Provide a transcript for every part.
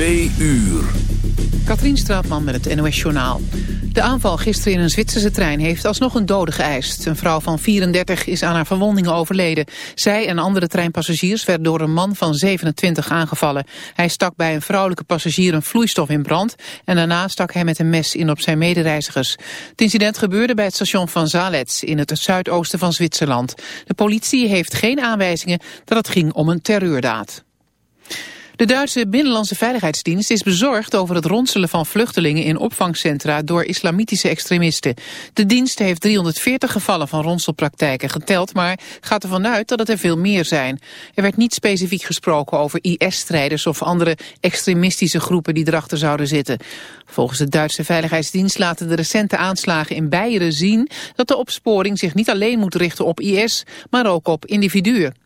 Twee uur. Katrien Straatman met het NOS Journaal. De aanval gisteren in een Zwitserse trein heeft alsnog een dode geëist. Een vrouw van 34 is aan haar verwondingen overleden. Zij en andere treinpassagiers werden door een man van 27 aangevallen. Hij stak bij een vrouwelijke passagier een vloeistof in brand... en daarna stak hij met een mes in op zijn medereizigers. Het incident gebeurde bij het station van Zalets in het zuidoosten van Zwitserland. De politie heeft geen aanwijzingen dat het ging om een terreurdaad. De Duitse Binnenlandse Veiligheidsdienst is bezorgd over het ronselen van vluchtelingen in opvangcentra door islamitische extremisten. De dienst heeft 340 gevallen van ronselpraktijken geteld, maar gaat ervan uit dat het er veel meer zijn. Er werd niet specifiek gesproken over IS-strijders of andere extremistische groepen die erachter zouden zitten. Volgens de Duitse Veiligheidsdienst laten de recente aanslagen in Beieren zien dat de opsporing zich niet alleen moet richten op IS, maar ook op individuen.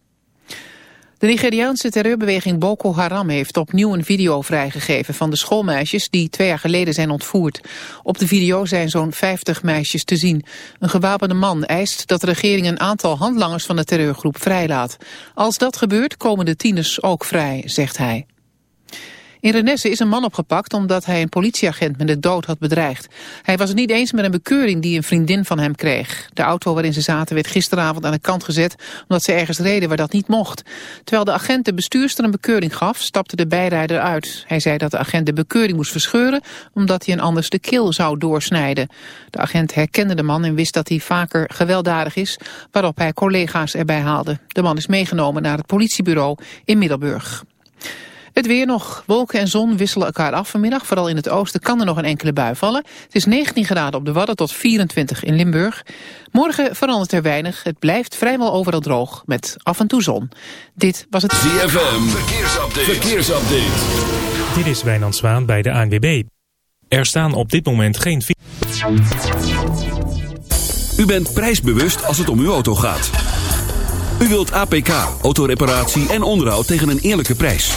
De Nigeriaanse terreurbeweging Boko Haram heeft opnieuw een video vrijgegeven van de schoolmeisjes die twee jaar geleden zijn ontvoerd. Op de video zijn zo'n 50 meisjes te zien. Een gewapende man eist dat de regering een aantal handlangers van de terreurgroep vrijlaat. Als dat gebeurt komen de tieners ook vrij, zegt hij. In Renesse is een man opgepakt omdat hij een politieagent met de dood had bedreigd. Hij was het niet eens met een bekeuring die een vriendin van hem kreeg. De auto waarin ze zaten werd gisteravond aan de kant gezet omdat ze ergens reden waar dat niet mocht. Terwijl de agent de bestuurster een bekeuring gaf, stapte de bijrijder uit. Hij zei dat de agent de bekeuring moest verscheuren omdat hij een anders de keel zou doorsnijden. De agent herkende de man en wist dat hij vaker gewelddadig is, waarop hij collega's erbij haalde. De man is meegenomen naar het politiebureau in Middelburg. Het weer nog. Wolken en zon wisselen elkaar af vanmiddag. Vooral in het oosten kan er nog een enkele bui vallen. Het is 19 graden op de Wadden tot 24 in Limburg. Morgen verandert er weinig. Het blijft vrijwel overal droog met af en toe zon. Dit was het ZFM. Verkeersupdate. Verkeersupdate. Dit is Wijnand Zwaan bij de ANWB. Er staan op dit moment geen... U bent prijsbewust als het om uw auto gaat. U wilt APK, autoreparatie en onderhoud tegen een eerlijke prijs.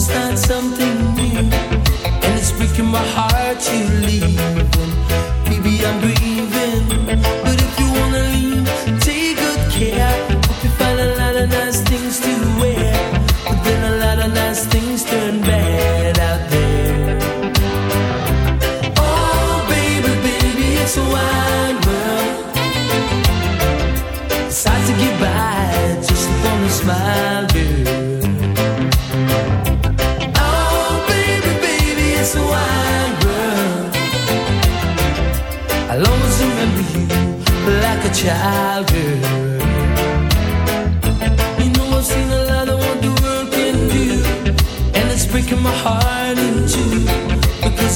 start something new, and it's breaking my heart to leave. Baby, I'm grieving.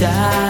Child,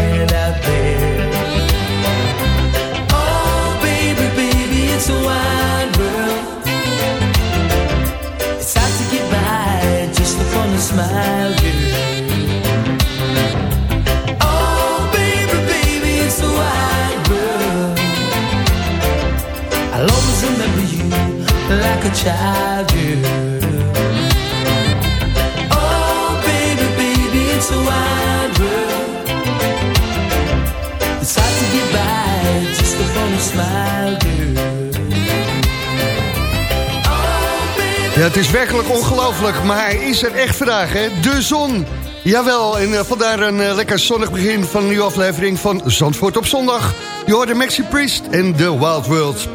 Ja, het is werkelijk ongelooflijk, maar hij is er echt vandaag, hè? De zon. Jawel, en eh, vandaar een eh, lekker zonnig begin van een nieuwe aflevering van Zandvoort op zondag. Je hoort de Maxi Priest en The Wild World.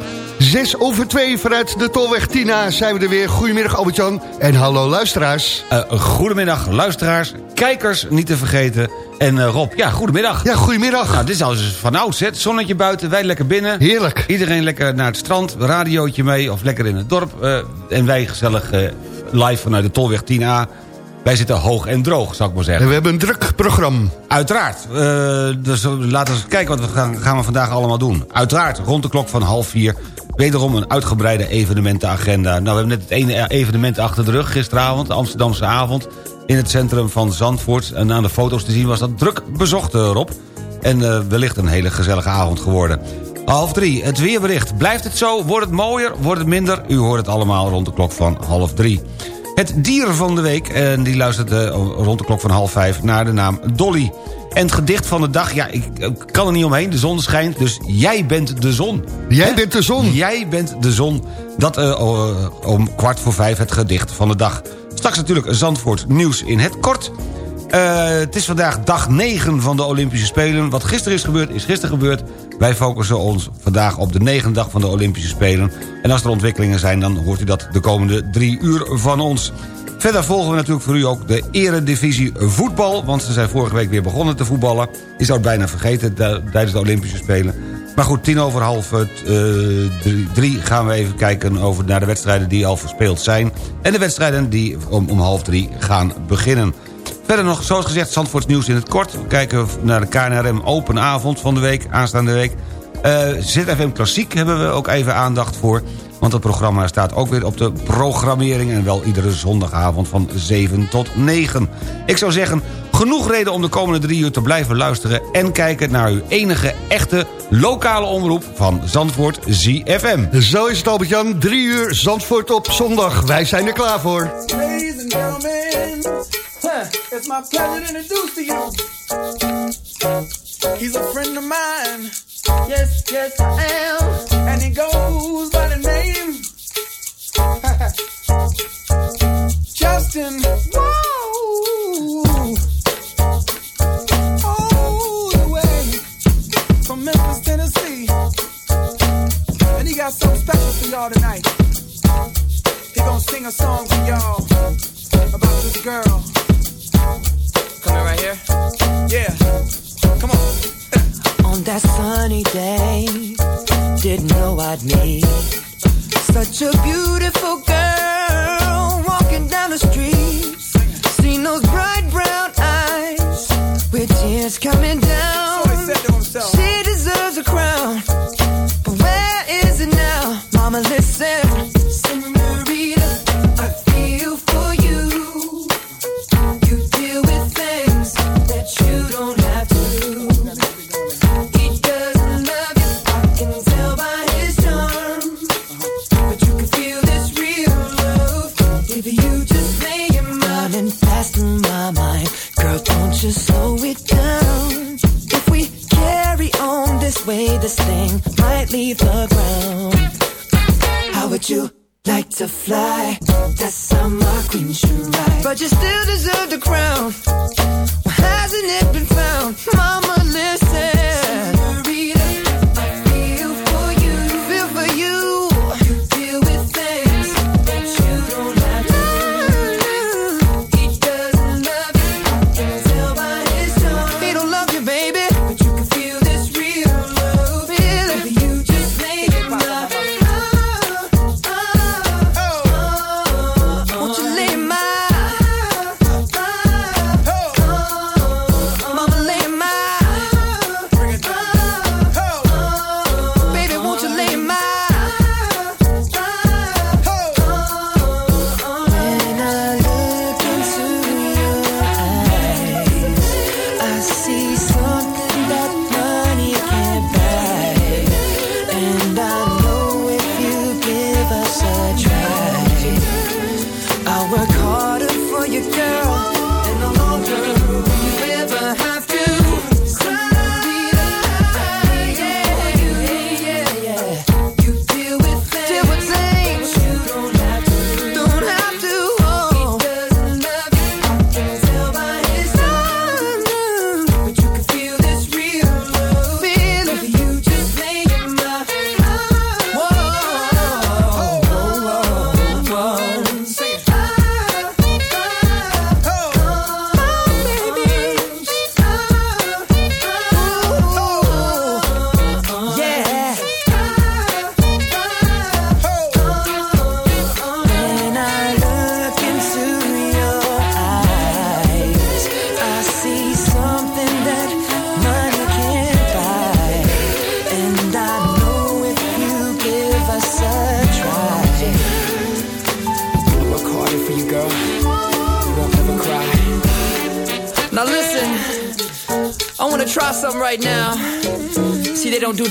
Zes over twee vanuit de Tolweg Tina zijn we er weer. Goedemiddag Albert-Jan en hallo luisteraars. Eh, goedemiddag luisteraars, kijkers niet te vergeten. En eh, Rob, ja, goedemiddag. Ja, goedemiddag. Nou, dit is al dus van ouds, hè. Het zonnetje buiten, wij lekker binnen. Heerlijk. Iedereen lekker naar het strand, radiootje mee of lekker in het dorp. eh, en wij gezellig eh, live vanuit de Tolweg 10A. Wij zitten hoog en droog, zou ik maar En zeggen. we hebben een druk programma. Uiteraard. eh, dus laten we eens kijken wat we gaan, gaan we vandaag allemaal doen. Uiteraard, rond de klok van half vier... wederom een uitgebreide evenementenagenda. Nou, we hebben net het ene evenement achter de rug gisteravond... de Amsterdamse avond in het centrum van Zandvoort. En aan de foto's te zien was dat druk bezocht, eh, Rob. En eh, wellicht een hele gezellige avond geworden. Half drie, het weerbericht. Blijft het zo? Wordt het mooier? Wordt het minder? U hoort het allemaal rond de klok van half drie. Het dier van de week, en die luistert eh, rond de klok van half vijf... naar de naam Dolly. En het gedicht van de dag, ja, ik, ik kan er niet omheen. De zon schijnt, dus jij bent de zon. Jij bent de zon. Jij bent de zon. Dat eh, o- om kwart voor vijf het gedicht van de dag. Straks natuurlijk Zandvoort nieuws in het kort. Eh, het is vandaag dag 9 van de Olympische Spelen. Wat gisteren is gebeurd, is gisteren gebeurd. Wij focussen ons vandaag op de negende dag van de Olympische Spelen. En als er ontwikkelingen zijn, dan hoort u dat de komende drie uur van ons. Verder volgen we natuurlijk voor u ook de eredivisie voetbal. Want ze zijn vorige week weer begonnen te voetballen. Zou het bijna vergeten tijdens de Olympische Spelen. Maar goed, tien over half eh, t- eh, drie, drie gaan we even kijken over naar de wedstrijden die al verspeeld zijn. En de wedstrijden die om, om half drie gaan beginnen. Verder nog, zoals gezegd, Zandvoorts nieuws in het kort. We kijken naar de KNRM Open avond van de week, aanstaande week. Eh ZFM Klassiek hebben we ook even aandacht voor. Want het programma staat ook weer op de programmering... en wel iedere zondagavond van 7 tot 9. Ik zou zeggen, genoeg reden om de komende drie uur te blijven luisteren... en kijken naar uw enige echte lokale omroep van Zandvoort ZFM. Zo is het Albert-Jan, drie uur Zandvoort op zondag. Wij zijn er klaar voor. Ladies and gentlemen, huh, it's my pleasure to introduce to you. He's a friend of mine. Yes, yes, I am. And he goes by the name Justin. Y'all tonight. He gonna sing a song for y'all about this girl. Coming right here? Yeah. Come on. On that sunny day, didn't know I'd meet such a beautiful Work harder for you, girl,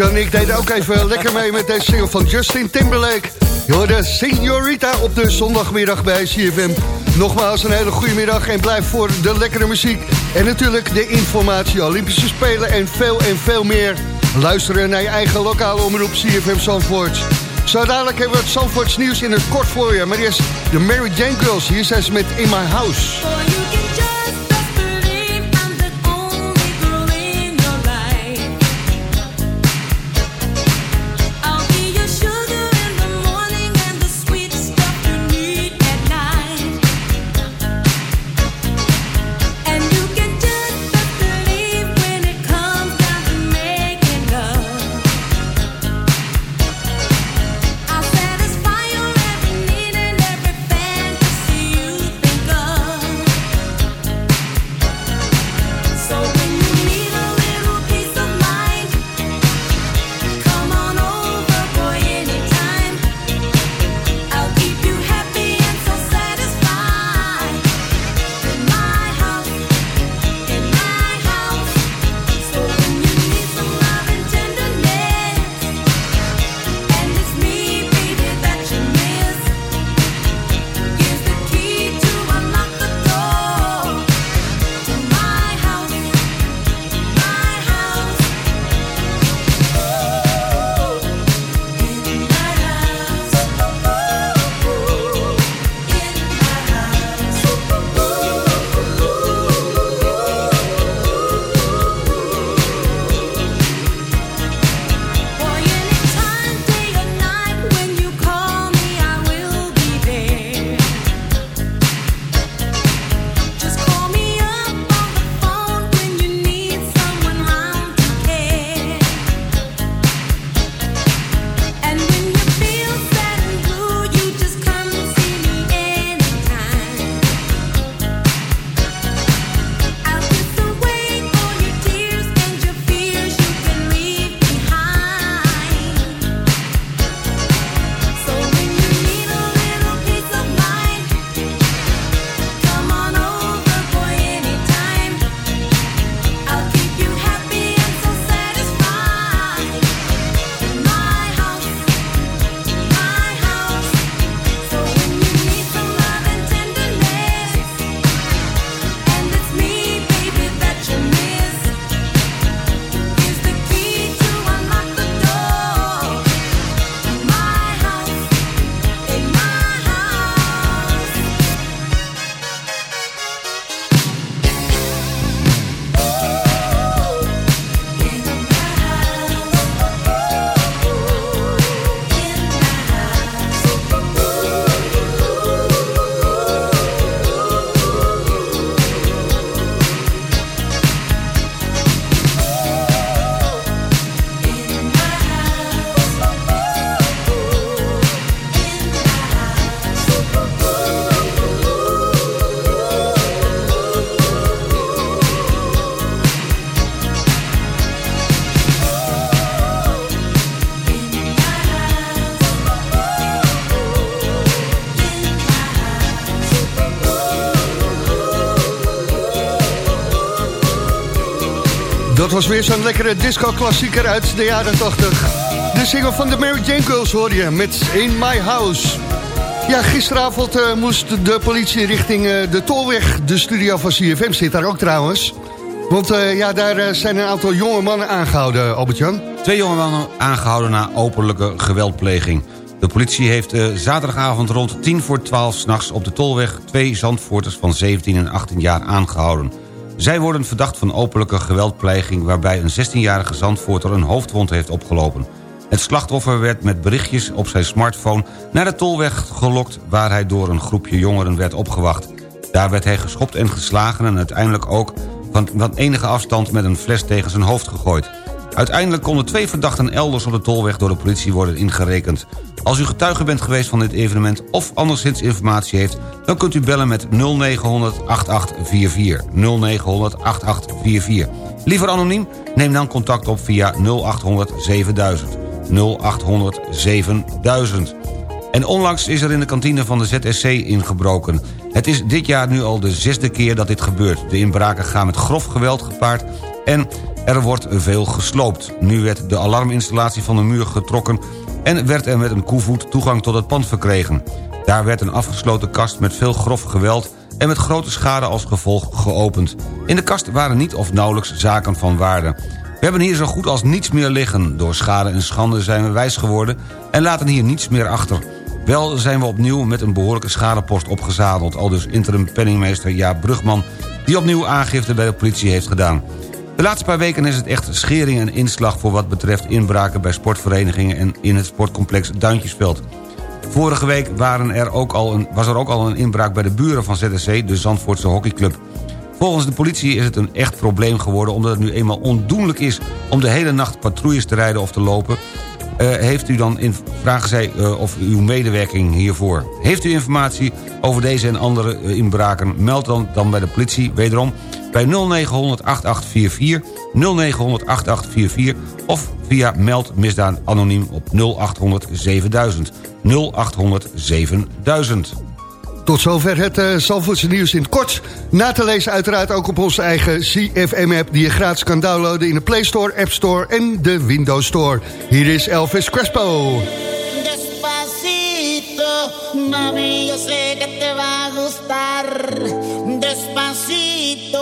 Albert-Jan ik deden ook even lekker mee met deze single van Justin Timberlake. Je hoorde Signorita op de zondagmiddag bij CFM. Nogmaals een hele goede middag en blijf voor de lekkere muziek. En natuurlijk de informatie, Olympische Spelen en veel en veel meer. Luisteren naar je eigen lokale omroep CFM Zandvoort. Zo dadelijk hebben we het Zandvoorts nieuws in het kort voor je. Maar eerst de Mary Jane Girls. Hier zijn ze met In My House. Was weer zo'n lekkere disco-klassieker uit de jaren 80. De single van de Mary Jane Girls hoor je met In My House. Ja, gisteravond uh, moest de politie richting uh, de Tolweg. De studio van CFM zit daar ook trouwens. Want uh, ja, daar zijn een aantal jonge mannen aangehouden, Albert-Jan. Twee jonge mannen aangehouden na openlijke geweldpleging. De politie heeft zaterdagavond rond 10 voor 12 s'nachts op de Tolweg... twee Zandvoorters van 17 en 18 jaar aangehouden. Zij worden verdacht van openlijke geweldpleging... waarbij een 16-jarige Zandvoorter een hoofdwond heeft opgelopen. Het slachtoffer werd met berichtjes op zijn smartphone naar de tolweg gelokt... waar hij door een groepje jongeren werd opgewacht. Daar werd hij geschopt en geslagen en uiteindelijk ook van, van enige afstand met een fles tegen zijn hoofd gegooid. Uiteindelijk konden twee verdachten elders op de tolweg door de politie worden ingerekend. Als u getuige bent geweest van dit evenement of anderszins informatie heeft... dan kunt u bellen met 0900 8844. 0900 8844. Liever anoniem? Neem dan contact op via 0800 7000. 0800 7000. En onlangs is er in de kantine van de ZSC ingebroken. Het is dit jaar nu al de zesde keer dat dit gebeurt. De inbraken gaan met grof geweld gepaard en er wordt veel gesloopt. Nu werd de alarminstallatie van de muur getrokken... en werd er met een koevoet toegang tot het pand verkregen. Daar werd een afgesloten kast met veel grof geweld... en met grote schade als gevolg geopend. In de kast waren niet of nauwelijks zaken van waarde. We hebben hier zo goed als niets meer liggen. Door schade en schande zijn we wijs geworden... en laten hier niets meer achter. Wel zijn we opnieuw met een behoorlijke schadepost opgezadeld... al dus interim penningmeester Jaap Brugman... die opnieuw aangifte bij de politie heeft gedaan. De laatste paar weken is het echt schering en inslag... voor wat betreft inbraken bij sportverenigingen... en in het sportcomplex Duintjesveld. Vorige week waren er ook al een, was er ook al een inbraak bij de buren van ZSC... de Zandvoortse hockeyclub. Volgens de politie is het een echt probleem geworden... omdat het nu eenmaal ondoenlijk is om de hele nacht patrouilles te rijden of te lopen... Uh, heeft u dan in, vragen zij uh, of uw medewerking hiervoor. Heeft u informatie over deze en andere uh, inbraken... meld dan, dan bij de politie, wederom, bij 0900 8844... 0900 8844 of via meld misdaan anoniem op 0800 7000. 0800 7000. Tot zover het uh, Zalvoortse nieuws in het kort. Na te lezen uiteraard ook op onze eigen CFM-app... die je gratis kan downloaden in de Play Store, App Store en de Windows Store. Hier is Elvis Crespo. Despacito, mami, yo sé que te va a gustar. Despacito,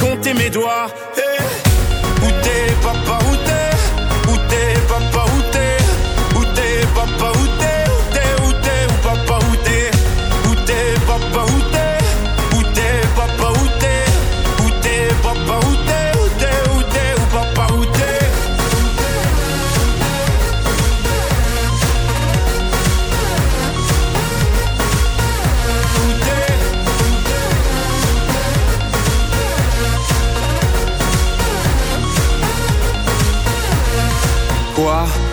compté mes doigts. Hey. Où t'es papa, où t'es? Où t'es papa, où t'es? Où t'es papa, où t'es?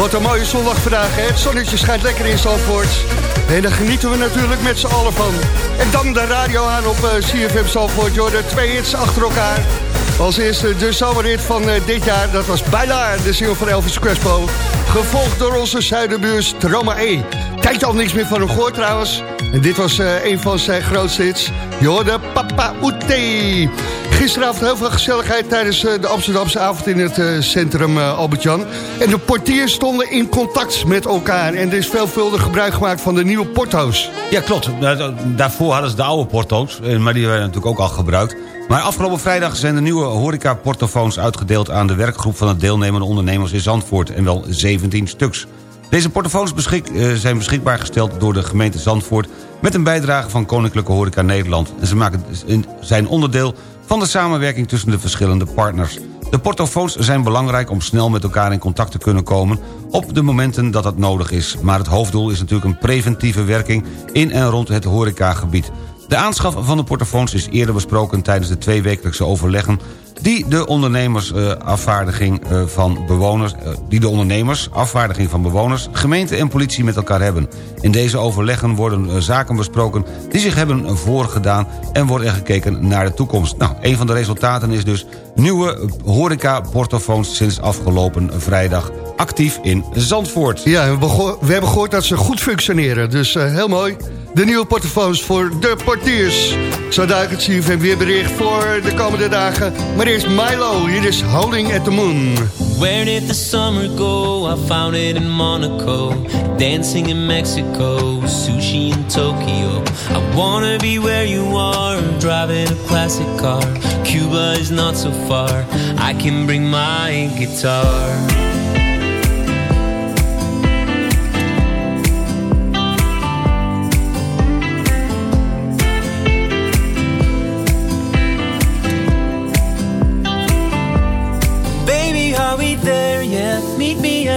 Wat een mooie zondag vandaag, hè? Het zonnetje schijnt lekker in Zandvoort. En daar genieten we natuurlijk met z'n allen van. En dan de radio aan op eh, CFM Zandvoort. Je hoorde twee hits achter elkaar. Als eerste de zomerrit van eh, dit jaar, dat was Bailar, de single van Elvis Crespo. Gevolgd door onze zuidenbuurs Troma E. Tijd al niks meer van hem gehoord trouwens. En dit was eh, een van zijn grootste hits. Je hoorde Papa Oete. Gisteravond heel veel gezelligheid tijdens eh, de Amsterdamse avond in het eh, centrum eh, Albert-Jan. En de portiers stonden in contact met elkaar. En er is veelvuldig gebruik gemaakt van de nieuwe porto's. Ja, klopt. Da- Daarvoor hadden ze de oude porto's, maar die werden natuurlijk ook al gebruikt. Maar afgelopen vrijdag zijn de nieuwe horeca-portofoons uitgedeeld... aan de werkgroep van het deelnemende ondernemers in Zandvoort. En wel 17 stuks. Deze portofoons beschik, zijn beschikbaar gesteld door de gemeente Zandvoort... met een bijdrage van Koninklijke Horeca Nederland. En ze maken, zijn onderdeel van de samenwerking tussen de verschillende partners. De portofoons zijn belangrijk om snel met elkaar in contact te kunnen komen... op de momenten dat dat nodig is. Maar het hoofddoel is natuurlijk een preventieve werking... in en rond het horecagebied. De aanschaf van de portofoons is eerder besproken... tijdens de tweewekelijkse overleggen... die de ondernemers eh, eh, van bewoners... eh, die de ondernemers, afvaardiging van bewoners... gemeente en politie met elkaar hebben. In deze overleggen worden zaken besproken... die zich hebben voorgedaan... en wordt er gekeken naar de toekomst. Nou, een van de resultaten is dus... nieuwe horeca-portofoons sinds afgelopen vrijdag actief in Zandvoort. Ja, we, hebben gehoord dat ze goed functioneren. Dus heel mooi. De nieuwe portofoons voor de portiers. Zo duikt het CFM weer bericht voor de komende dagen. Maar eerst Milo, hier is Holding at the Moon. Where did the summer go? I found it in Monaco, dancing in Mexico, sushi in Tokyo. I wanna be where you are, driving a classic car. Cuba is not so far, I can bring my guitar.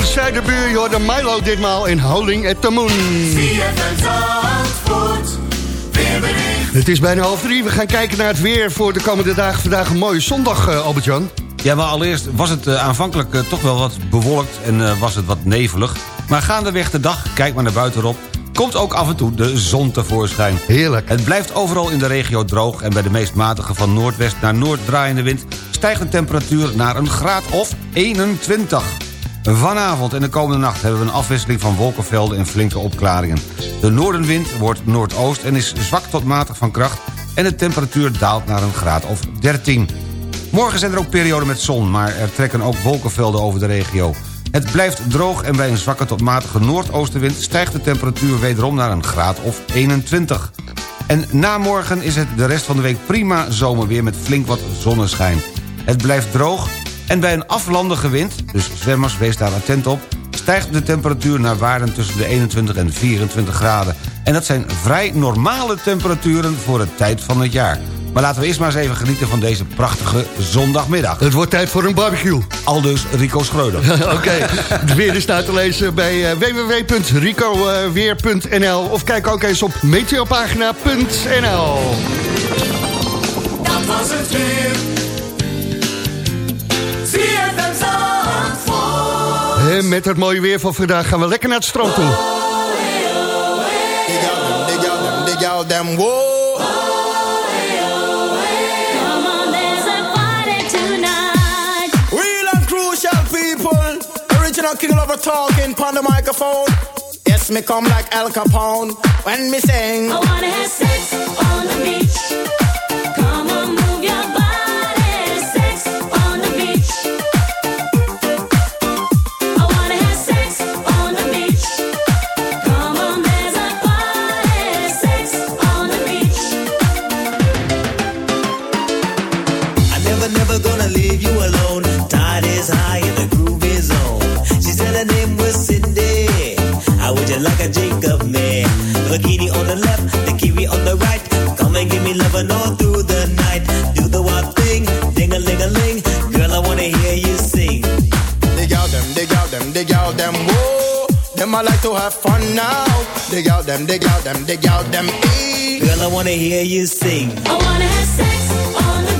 Een zuiderbuur. Je hoorde Milo ditmaal in Howling at the Moon. Het is bijna half drie. We gaan kijken naar het weer voor de komende dagen. Vandaag een mooie zondag, eh, Albert-Jan. Ja, maar allereerst was het eh, aanvankelijk eh, toch wel wat bewolkt en eh, was het wat nevelig. Maar gaandeweg de dag, kijk maar naar buitenop... komt ook af en toe de zon tevoorschijn. Heerlijk. Het blijft overal in de regio droog... en bij de meest matige van noordwest naar noord draaiende wind... stijgt de temperatuur naar een graad of 21. Vanavond en de komende nacht hebben we een afwisseling van wolkenvelden en flinke opklaringen. De noordenwind wordt noordoost en is zwak tot matig van kracht... en de temperatuur daalt naar een graad of 13. Morgen zijn er ook perioden met zon, maar er trekken ook wolkenvelden over de regio. Het blijft droog en bij een zwakke tot matige noordoostenwind... stijgt de temperatuur wederom naar een graad of 21. En na morgen is het de rest van de week prima zomerweer... met flink wat zonneschijn. Het blijft droog en bij een aflandige wind, dus zwemmers, wees daar attent op... stijgt de temperatuur naar waarden tussen de 21 en 24 graden. En dat zijn vrij normale temperaturen voor de tijd van het jaar. Maar laten we eerst maar eens even genieten van deze prachtige zondagmiddag. Het wordt tijd voor een barbecue. Aldus Rico Schreuder. Oké, het weer is te lezen bij eh, www.ricoweer.nl of kijk ook eens op meteopagina.nl. Dat was het weer. Met het mooie weer van vandaag gaan we lekker naar het strand toe. Real and crucial people. Original king lover talking on the microphone. Yes, me come like Al Capone when me sing. I wanna have sex on the beach. leave you alone. Tide is high and the groove is on. She said her name was Cindy. I you like a Bikini on the left, the kiwi on the right. Come and give me loving all through the night. Do the wild thing, ding a ling a ling. Girl, I wanna hear you sing. Dig out them, dig out them, dig out them. Them I like to have fun now. Dig out them, dig out them, dig out them. Girl, I wanna hear you sing. I wanna have sex on the.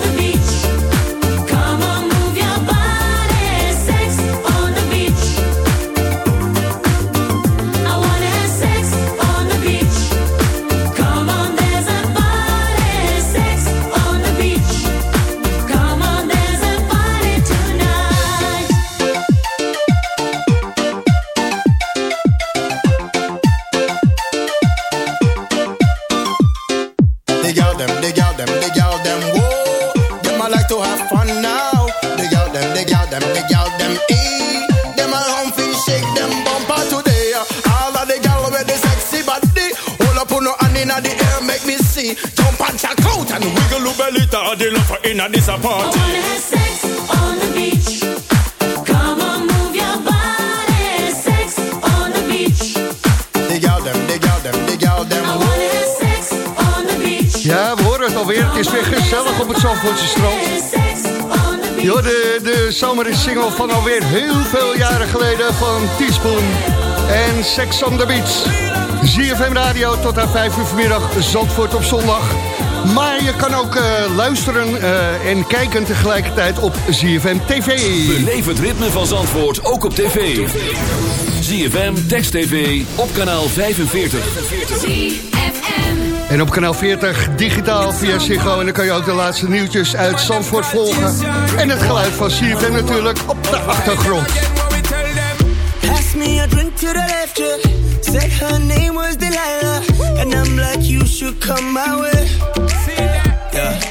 inna this a I party. wanna have sex on the beach. Come on, move your body. Sex on the beach. Dig out them, dig out them, dig out them, I whoa. wanna have sex on the beach. Ja, we horen het alweer. Het is weer gezellig op het Zandvoortse strand. Sex on the beach. Je hoorde de zomersingle van alweer heel veel jaren geleden van Teaspoon en Sex on the Beach. ZFM Radio tot aan 5 uur vanmiddag, Zandvoort op zondag. Maar je kan ook eh, luisteren eh, en kijken tegelijkertijd op ZFM TV. Beleef het ritme van Zandvoort ook op tv. ZFM, Text TV, op kanaal 45. En op kanaal 40 digitaal via Ziggo. En dan kan je ook de laatste nieuwtjes uit Zandvoort volgen. En het geluid van ZFM natuurlijk op de achtergrond. Pass me a drink to the left, yeah. Said her name was Delilah. And I'm like, you should come my way. Yeah.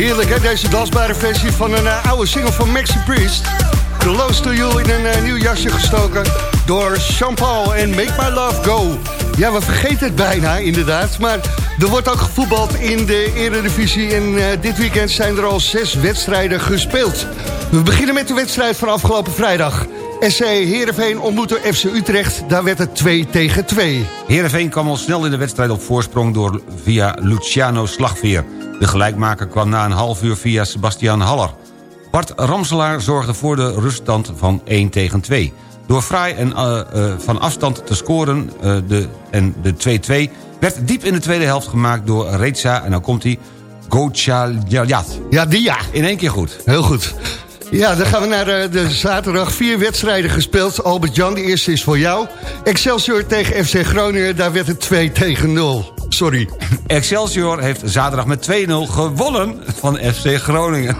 Heerlijk hè, deze dansbare versie van een eh, oude single van Maxi Priest. Close to You in een eh, nieuw jasje gestoken door Jean-Paul en Make My Love Go. Ja, we vergeten het bijna inderdaad, maar er wordt ook gevoetbald in de Eredivisie. En eh, dit weekend zijn er al zes wedstrijden gespeeld. We beginnen met de wedstrijd van afgelopen vrijdag. SC Heerenveen ontmoette FC Utrecht, daar werd het 2 tegen 2. Heerenveen kwam al snel in de wedstrijd op voorsprong door via Luciano Slagveer. De gelijkmaker kwam na een half uur via Sebastian Haller. Bart Ramselaar zorgde voor de ruststand van 1 tegen 2. Door fraai en eh, eh, van afstand te scoren eh, de, en de 2-2... werd diep in de tweede helft gemaakt door Reza... en dan komt hij, Gochaljat. Ja, die ja. In één keer goed. Heel goed. Ja, dan gaan we naar de zaterdag. Vier wedstrijden gespeeld. Albert-Jan, de eerste is voor jou. Excelsior tegen FC Groningen, daar werd het 2 tegen 0. Sorry. Excelsior heeft zaterdag met 2-0 gewonnen van FC Groningen.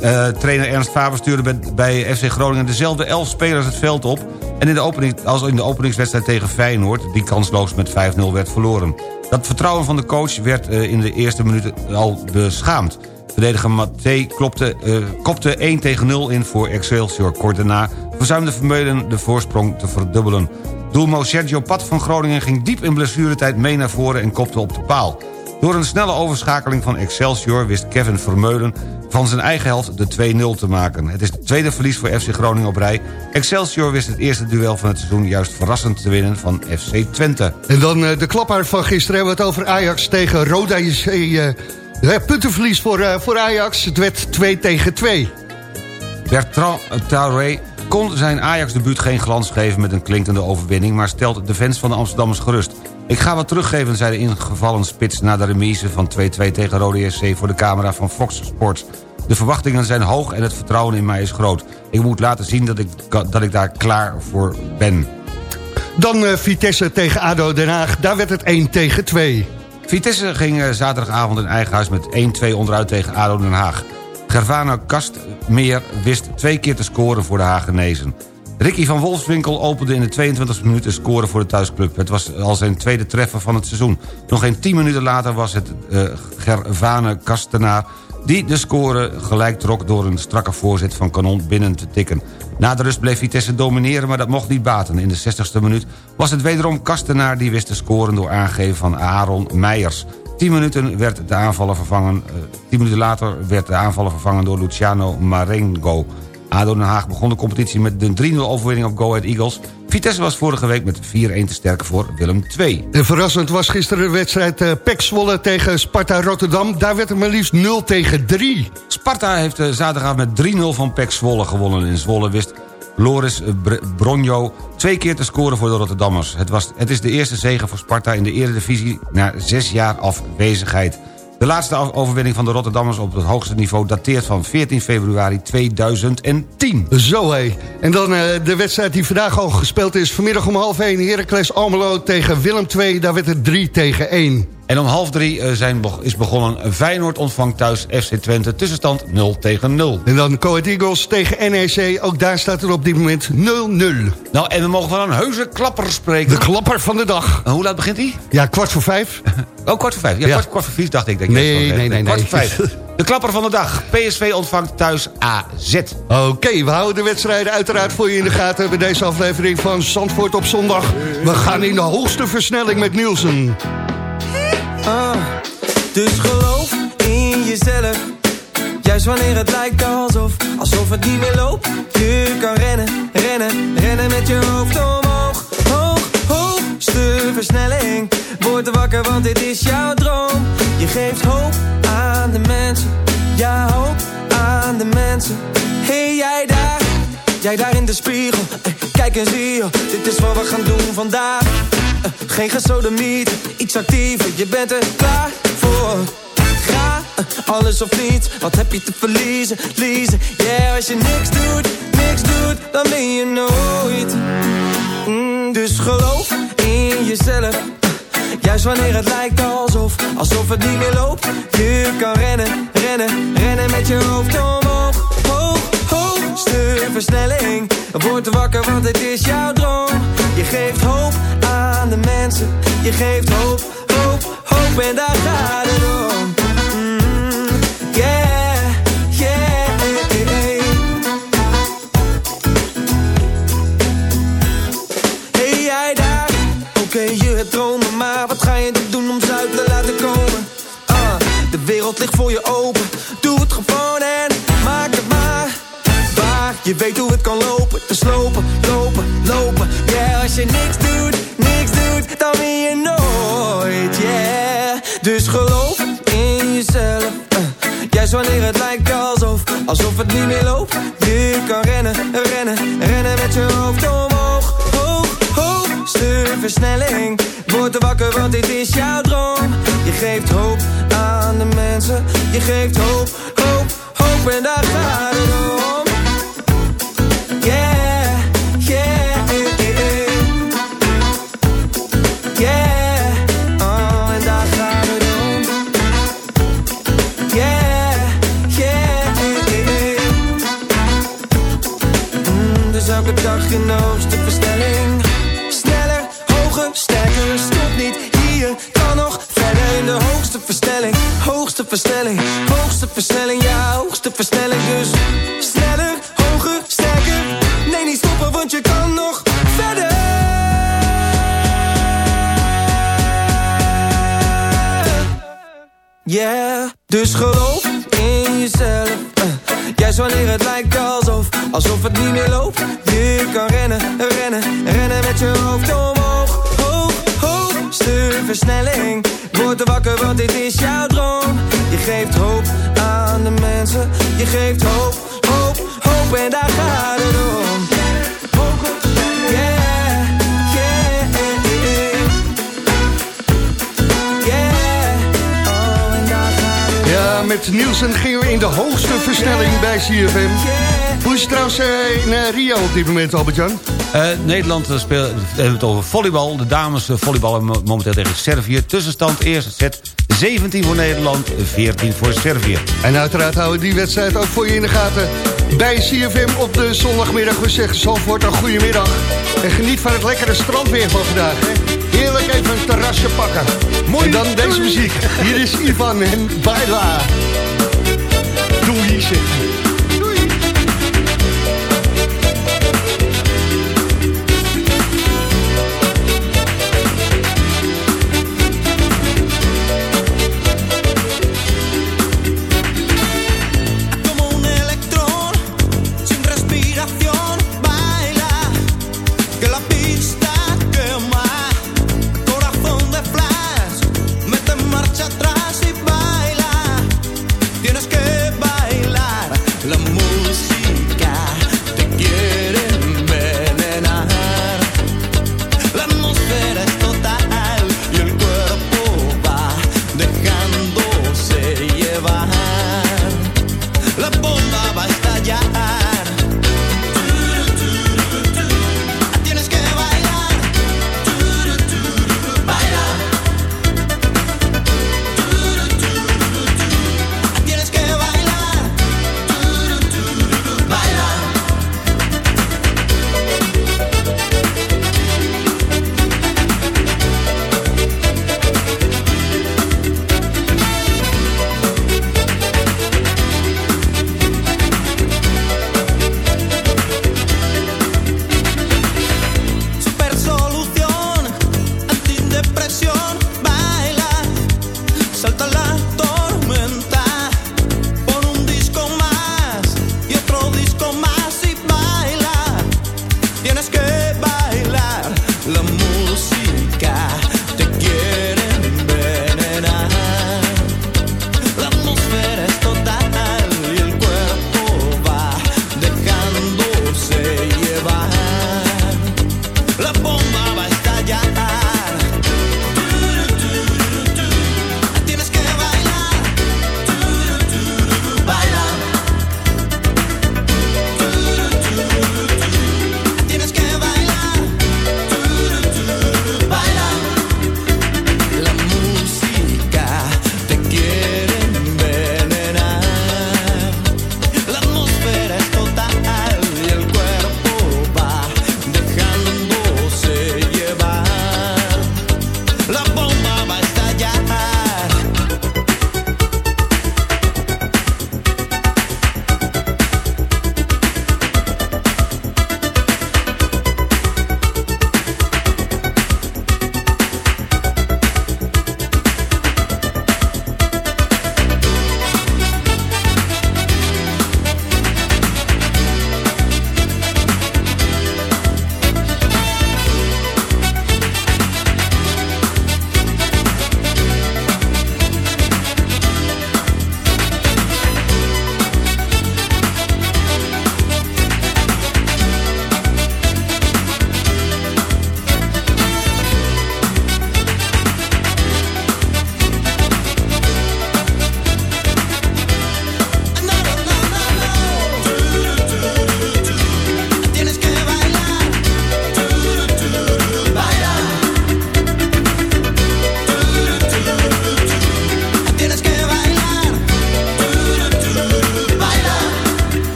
Eh, trainer Ernst Faber stuurde bij- FC Groningen dezelfde elf spelers het veld op... En in de opening, als in de openingswedstrijd tegen Feyenoord... die kansloos met 5-0 werd verloren. Dat vertrouwen van de coach werd eh, in de eerste minuten al beschaamd. Verdediger Mathé klopte, eh, kopte 1 tegen 0 in voor Excelsior. Kort daarna verzuimde Vermeulen de voorsprong te verdubbelen. Doelmo Sergio Pat van Groningen ging diep in blessuretijd mee naar voren... en kopte op de paal. Door een snelle overschakeling van Excelsior wist Kevin Vermeulen van zijn eigen helft de 2-0 te maken. Het is het tweede verlies voor FC Groningen op rij. Excelsior wist het eerste duel van het seizoen juist verrassend te winnen van FC Twente. En dan eh, de klapper van gisteren hebben we het over Ajax tegen Roda JC. eh, puntenverlies voor, eh, voor Ajax. Het werd 2 tegen 2. Bertrand Traoré kon zijn Ajax-debuut geen glans geven met een klinkende overwinning... maar stelt de fans van de Amsterdammers gerust. Ik ga wat teruggeven, zei de ingevallen spits... na de remise van 2-2 tegen Rode SC voor de camera van Fox Sports. De verwachtingen zijn hoog en het vertrouwen in mij is groot. Ik moet laten zien dat ik, dat ik daar klaar voor ben. Dan eh, Vitesse tegen ADO Den Haag. Daar werd het 1 tegen 2. Vitesse ging eh, zaterdagavond in eigen huis met 1-2 onderuit tegen ADO Den Haag. Gervano Kastmeer wist twee keer te scoren voor de Hagenezen. Ricky van Wolfswinkel opende in de 22e minuut te scoren voor de thuisclub. Het was al zijn tweede treffer van het seizoen. Nog geen 10 minuten later was het uh, Gervane Kastenaar... die de score gelijk trok door een strakke voorzet van Kanon binnen te tikken. Na de rust bleef Vitesse domineren, maar dat mocht niet baten. In de 60ste minuut was het wederom Kastenaar die wist te scoren... door aangeven van Aaron Meijers. 10 minuten werd de aanvaller vervangen. Uh, 10 minuten later werd de aanvaller vervangen door Luciano Marengo. ADO Den Haag begon de competitie met de 3-0 overwinning op Go Ahead Eagles. Vitesse was vorige week met 4-1 te sterk voor Willem II. En verrassend was gisteren de wedstrijd uh, Pek Zwolle tegen Sparta Rotterdam. Daar werd het maar liefst 0 tegen 3. Sparta heeft uh, zaterdagavond met 3-0 van Pek Zwolle gewonnen. In Zwolle wist Loris Br Bronjo twee keer te scoren voor de Rotterdammers. Het, was, het is de eerste zege voor Sparta in de eredivisie na zes jaar afwezigheid. De laatste overwinning van de Rotterdammers op het hoogste niveau... dateert van 14 februari 2010. Zo hé. En dan uh, de wedstrijd die vandaag al gespeeld is. Vanmiddag om half 1 Heracles Almelo tegen Willem II. Daar werd het 3 tegen 1. En om half drie uh, zijn, is begonnen Feyenoord ontvangt thuis FC Twente. Tussenstand 0 tegen 0. En dan Coed Eagles tegen NEC. Ook daar staat er op dit moment 0-0. Nou, en we mogen van een heuse klapper spreken. De klapper van de dag. En hoe laat begint hij? Ja, kwart voor vijf. oh, kwart voor vijf. Ja, Ja. Kwart, kwart voor vier dacht ik. Dat je Nee, nee, was. nee, Kwart nee. voor vijf. De klapper van de dag. PSV ontvangt thuis AZ. Oké, we houden de wedstrijden uiteraard voor je in de gaten... bij deze aflevering van Zandvoort op zondag. We gaan in de hoogste versnelling met Nielsen. Ah, dus geloof in jezelf. Juist wanneer het lijkt alsof, alsof het niet meer loopt. Je kan rennen, rennen, rennen met je hoofd omhoog. Hoog, hoogste versnelling. Word wakker, want dit is jouw droom. Je geeft hoop aan de mensen. Ja, hoop aan de mensen. Hey, jij daar, jij daar in de spiegel. Eh, Kijk en zie je, dit is wat we gaan doen vandaag. Geen gesodemiet, iets actiever, je bent er klaar voor. Ga, eh, alles of niets, wat heb je te verliezen, liezen. Yeah, als je niks doet, niks doet, dan ben je nooit. Mm, dus geloof in jezelf. Juist wanneer het lijkt alsof, alsof het niet meer loopt. Je kan rennen, rennen, rennen met je hoofd omhoog. Hoog, hoogste versnelling. Word wakker, want het is jouw droom. Je geeft hoop de mensen. Je geeft hoop, hoop, hoop en daar gaat het om. Mm, yeah, yeah. Hey jij daar, oké je hebt dromen Maar wat ga je doen om ze uit te laten komen? Ah, de wereld ligt voor je open Doe het gewoon en maak het maar Waar, je weet hoe het kan lopen Dus lopen, lopen, lopen Yeah, als je niks doet, het niet meer loopt. Je kan rennen, rennen, rennen met je hoofd omhoog. Hoog, hoogste versnelling Word wakker, want dit is jouw droom. Je geeft hoop aan de mensen. Je geeft hoop, hoop, hoop En daar gaat met Nielsen gingen we in de hoogste versnelling bij CFM. Hoe is het trouwens eh, in eh, Rio op dit moment, Albert-Jan? Eh, Nederland speelt, we hebben het over volleybal. De dames volleyballen mo- momenteel tegen Servië. Tussenstand eerste set 17 voor Nederland, 14 voor Servië. En uiteraard houden we die wedstrijd ook voor je in de gaten. Bij CFM op de zondagmiddag. We zeggen Zandvoort een goede middag. En geniet van het lekkere strandweer van vandaag. Hè? Heerlijk even een terrasje pakken. Mooi. En dan deze muziek. Hier is Ivan en Baila.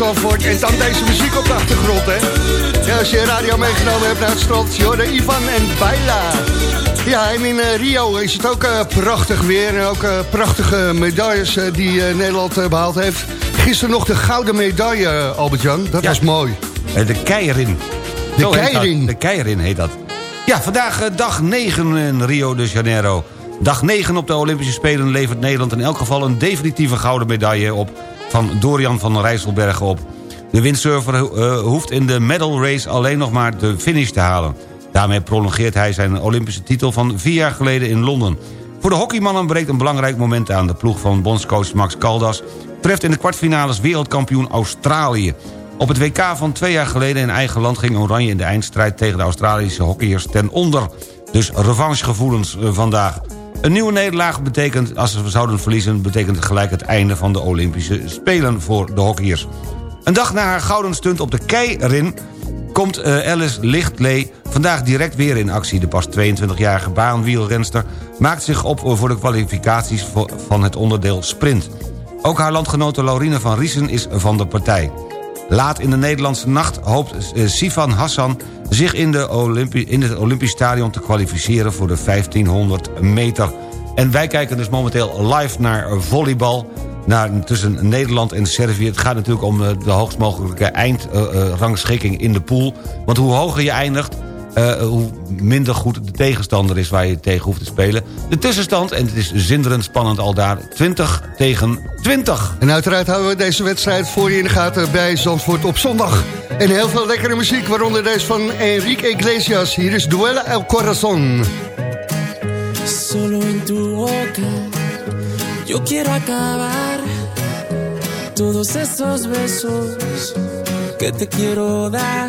Zandvoort. En dan deze muziek op de achtergrond, hè. Ja, als je radio meegenomen hebt naar het strand, Jorden, Ivan en Baila. Ja, en in eh, Rio is het ook eh, prachtig weer. En ook eh, prachtige medailles die Nederland eh, behaald heeft. Gisteren nog de gouden medaille, Albert-Jan. Dat was mooi. De Keirin. De Zo. Keirin. De Keirin heet dat. Ja, vandaag dag 9 in Rio de Janeiro. Dag 9 op de Olympische Spelen levert Nederland in elk geval... een definitieve gouden medaille op van Dorian van Rijsselbergen op. De windsurfer eh, hoeft in de medal race alleen nog maar de finish te halen. Daarmee prolongeert hij zijn Olympische titel van vier jaar geleden in Londen. Voor de hockeymannen breekt een belangrijk moment aan. De ploeg van bondscoach Max Caldas treft in de kwartfinales wereldkampioen Australië. Op het WK van twee jaar geleden in eigen land ging Oranje in de eindstrijd tegen de Australische hockeyers ten onder. Dus revanchegevoelens eh, vandaag. Een nieuwe nederlaag betekent, als ze zouden verliezen... betekent gelijk het einde van de Olympische Spelen voor de hockeyers. Een dag na haar gouden stunt op de keirin... komt eh, Alice Lichtlee vandaag direct weer in actie. De pas 22-jarige baanwielrenster maakt zich op voor de kwalificaties van het onderdeel sprint. Ook haar landgenote Laurine van Riesen is van de partij. Laat in de Nederlandse nacht hoopt eh, Sifan Hassan zich in, de in het Olympisch Stadion te kwalificeren voor de 1500 meter. En wij kijken dus momenteel live naar volleybal naar, tussen Nederland en Servië. Het gaat natuurlijk om eh, de hoogst mogelijke eindrangschikking in de pool. Want hoe hoger je eindigt, eh, hoe minder goed de tegenstander is waar je tegen hoeft te spelen. De tussenstand, en het is zinderend spannend al daar, 20 tegen 20. En uiteraard houden we deze wedstrijd voor je in de gaten bij Zandvoort op zondag. En heel veel lekkere muziek, waaronder deze van Enrique Iglesias. Hier is Duela El Corazon. Solo en tu boca yo quiero acabar todos esos besos que te quiero dar.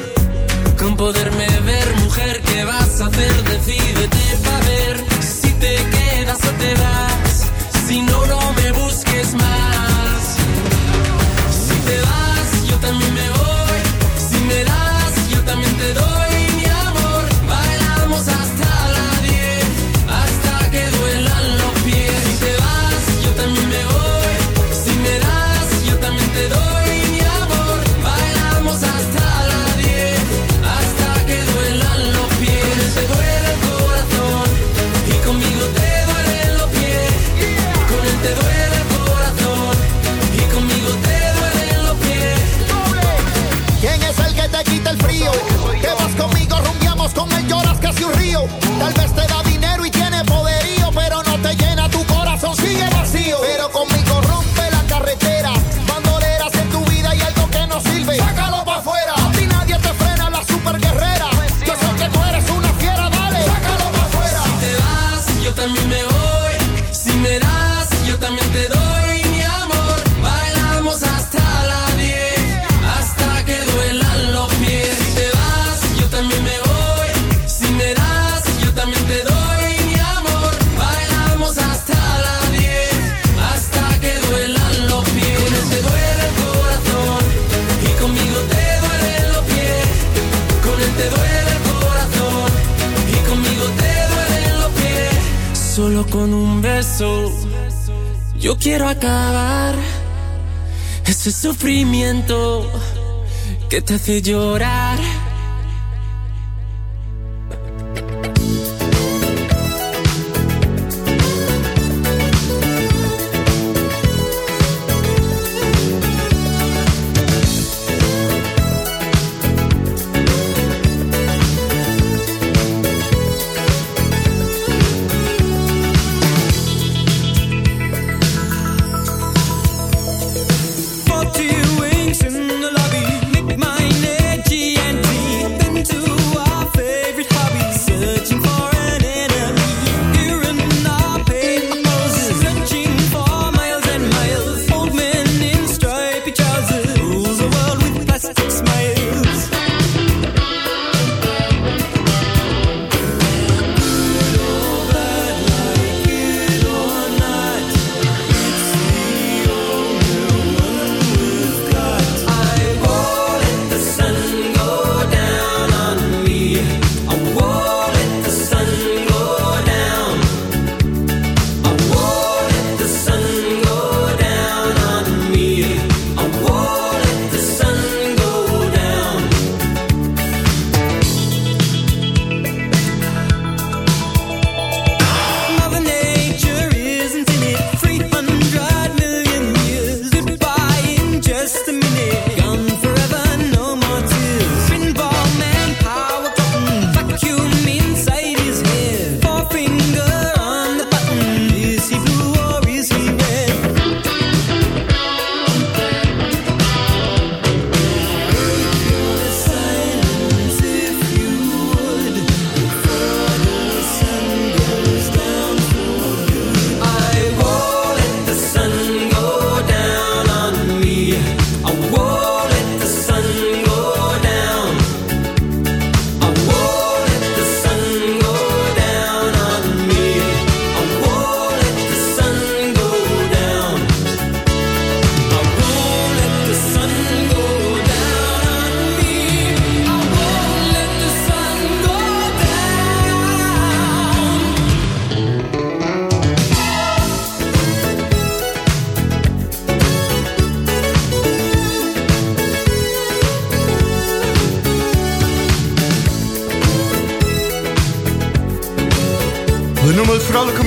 te hace llorar.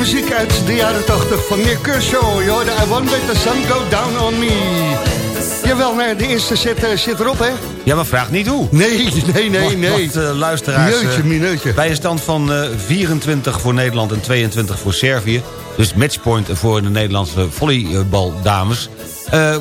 Muziek uit de jaren 80 van Nick Kershaw. Hoorde I won't let the sun go down on me. Jawel, nee, de eerste set eh, zit erop, hè? Ja, maar vraag niet hoe. Nee, nee, nee, nee. Want, eh, luisteraars... Mineutje, eh, mineutje. Bij een stand van eh, 24 voor Nederland en 22 voor Servië... dus matchpoint voor de Nederlandse volleybaldames...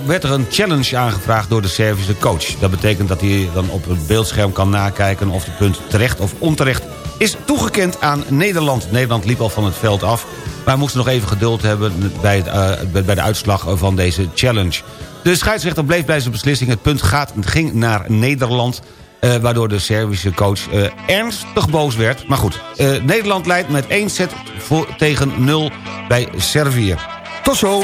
werd er een challenge aangevraagd door de Servische coach. Dat betekent dat hij dan op het beeldscherm kan nakijken... of de punt terecht of onterecht is toegekend aan Nederland. Nederland liep al van het veld af... maar moest nog even geduld hebben bij, eh, bij- de uitslag van deze challenge. De scheidsrechter bleef bij zijn beslissing. Het punt gaat, ging naar Nederland... eh, waardoor de Servische coach eh, ernstig boos werd. Maar goed, Nederland leidt met één set voor, tegen 0 bij Servië. Tot zo.